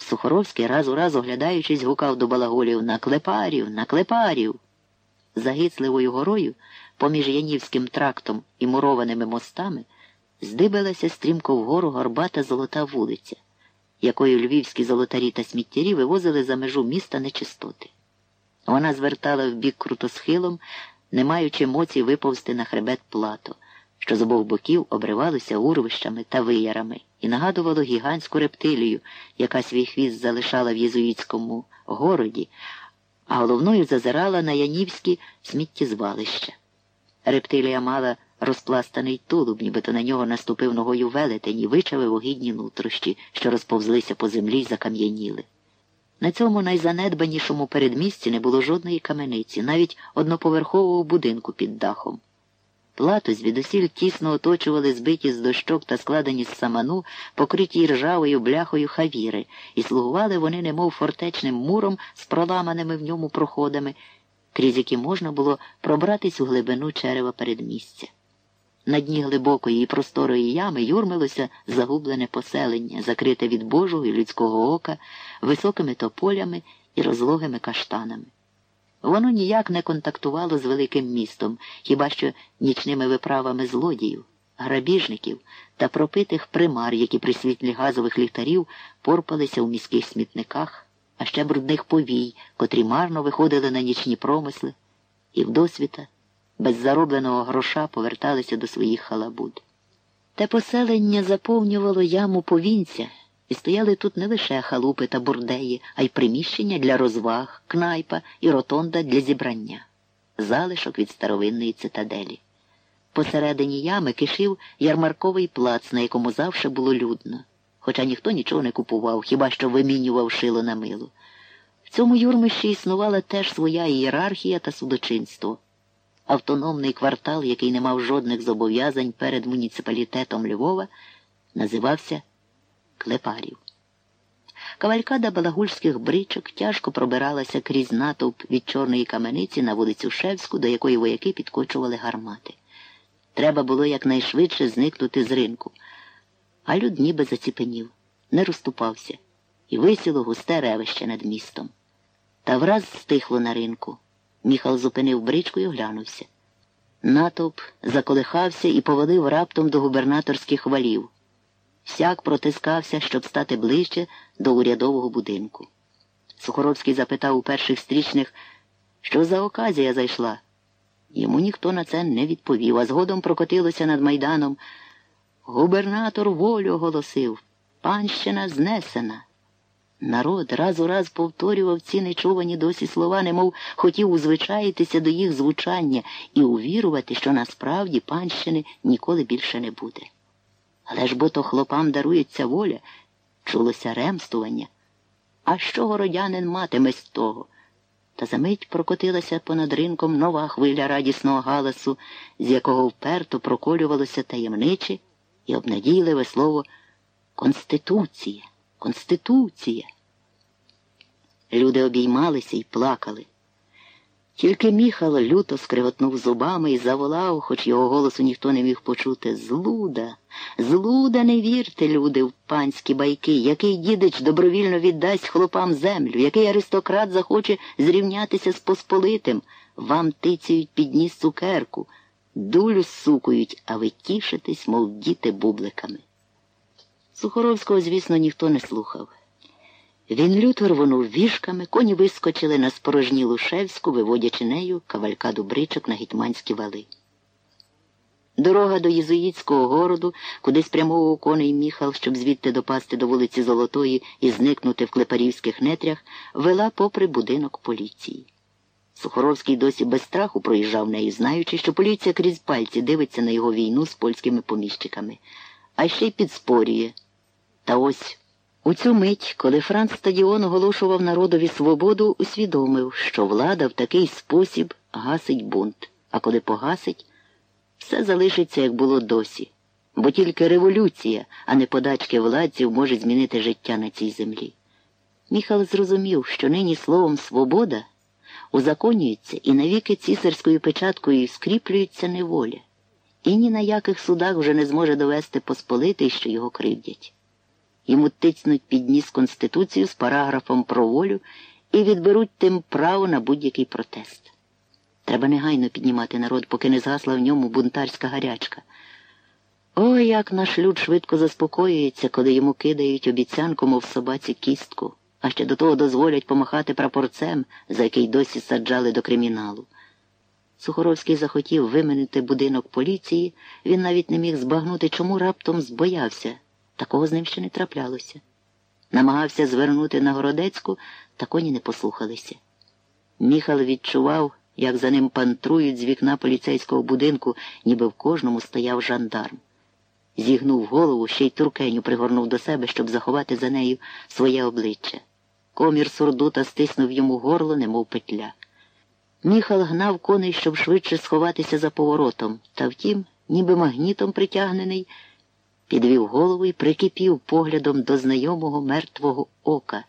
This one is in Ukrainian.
Сухоровський раз у раз оглядаючись, гукав до балаголів на клепарів, на клепарів. За гицливою горою, поміж Янівським трактом і мурованими мостами, здибилася стрімко вгору горбата золота вулиця, якою львівські золотарі та сміттярі вивозили за межу міста нечистоти. Вона звертала в бік крутосхилом, не маючи моці виповзти на хребет плато, що з обох боків обривалося урвищами та виярами, і нагадувало гігантську рептилію, яка свій хвіст залишала в єзуїтському городі, а головною зазирала на янівські сміттєзвалища. Рептилія мала розпластаний тулуб, нібито на нього наступив ногою велетень і вичавив огідні нутрощі, що розповзлися по землі й закам'яніли. На цьому найзанедбанішому передмісті не було жодної камениці, навіть одноповерхового будинку під дахом. Плату звідусіль тісно оточували збиті з дощок та складені з саману, покриті ржавою бляхою хавіри, і слугували вони, немов фортечним муром з проламаними в ньому проходами, крізь які можна було пробратись у глибину черева передмістя. На дні глибокої і просторої ями юрмилося загублене поселення, закрите від Божого і людського ока, високими тополями і розлогими каштанами. Воно ніяк не контактувало з великим містом, хіба що нічними виправами злодіїв, грабіжників та пропитих примар, які при світлі газових ліхтарів порпалися у міських смітниках, а ще брудних повій, котрі марно виходили на нічні промисли, і вдосвіта без заробленого гроша поверталися до своїх халабуд. Те поселення заповнювало яму повінця, і стояли тут не лише халупи та бурдеї, а й приміщення для розваг, кнайпа і ротонда для зібрання, залишок від старовинної цитаделі. Посередині ями кишив ярмарковий плац, на якому завше було людно, хоча ніхто нічого не купував, хіба що вимінював шило на мило. В цьому юрмищі існувала теж своя ієрархія та судочинство автономний квартал, який не мав жодних зобов'язань перед муніципалітетом Львова, називався Клепарів. Кавалькада балагульських бричок тяжко пробиралася крізь натовп від чорної камениці на вулицю Шевську, до якої вояки підкочували гармати. Треба було якнайшвидше зникнути з ринку. А люд ніби заціпенів, не розступався, і висіло густе ревище над містом. Та враз стихло на ринку. Міхал зупинив бричку і оглянувся. Натовп заколихався і повалив раптом до губернаторських валів. Всяк протискався, щоб стати ближче до урядового будинку. Сухоровський запитав у перших стрічних, що за оказія зайшла. Йому ніхто на це не відповів, а згодом прокотилося над майданом. Губернатор волю оголосив, панщина знесена. Народ раз у раз повторював ці нечувані досі слова, немов хотів узвичаїтися до їх звучання і увірувати, що насправді панщини ніколи більше не буде. Але ж бо то хлопам дарується воля, чулося ремствування. А що городянин матиме з того? Та за мить прокотилася понад ринком нова хвиля радісного галасу, з якого вперто проколювалося таємниче і обнадійливе слово Конституція. Конституція. Люди обіймалися і плакали. Тільки міхал люто скриготнув зубами і заволав, хоч його голосу ніхто не міг почути. Злуда, злуда, не вірте, люди, в панські байки, який дідич добровільно віддасть хлопам землю, який аристократ захоче зрівнятися з посполитим, вам тицяють під ніс цукерку, дулю сукують, а ви тішитесь, мов діти бубликами. Сухоровського, звісно, ніхто не слухав. Він люто рвонув віжками, коні вискочили на спорожнілу шевську, виводячи нею кавалькаду бричок на гетьманські вали. Дорога до Єзуїтського городу, куди спрямовував коней міхал, щоб звідти допасти до вулиці Золотої і зникнути в клепарівських нетрях, вела попри будинок поліції. Сухоровський досі без страху проїжджав нею, знаючи, що поліція крізь пальці дивиться на його війну з польськими поміщиками, а ще й підспорює. Та ось у цю мить, коли Франц Стадіон оголошував народові свободу, усвідомив, що влада в такий спосіб гасить бунт, а коли погасить, все залишиться, як було досі. Бо тільки революція, а не подачки владців може змінити життя на цій землі. Міхал зрозумів, що нині словом свобода узаконюється і навіки цісарською печаткою скріплюється неволя, і ні на яких судах вже не зможе довести посполитий, що його кривдять. Йому тицнуть під ніс Конституцію з параграфом про волю і відберуть тим право на будь-який протест. Треба негайно піднімати народ, поки не згасла в ньому бунтарська гарячка. Ой, як наш люд швидко заспокоюється, коли йому кидають обіцянку, мов собаці кістку, а ще до того дозволять помахати прапорцем, за який досі саджали до криміналу. Сухоровський захотів вимінити будинок поліції, він навіть не міг збагнути, чому раптом збоявся. Такого з ним ще не траплялося. Намагався звернути на Городецьку, та коні не послухалися. Міхал відчував, як за ним пантрують з вікна поліцейського будинку, ніби в кожному стояв жандарм. Зігнув голову, ще й туркеню пригорнув до себе, щоб заховати за нею своє обличчя. Комір сурдута стиснув йому горло, немов петля. Міхал гнав коней, щоб швидше сховатися за поворотом, та втім, ніби магнітом притягнений, підвів голову і прикипів поглядом до знайомого мертвого ока,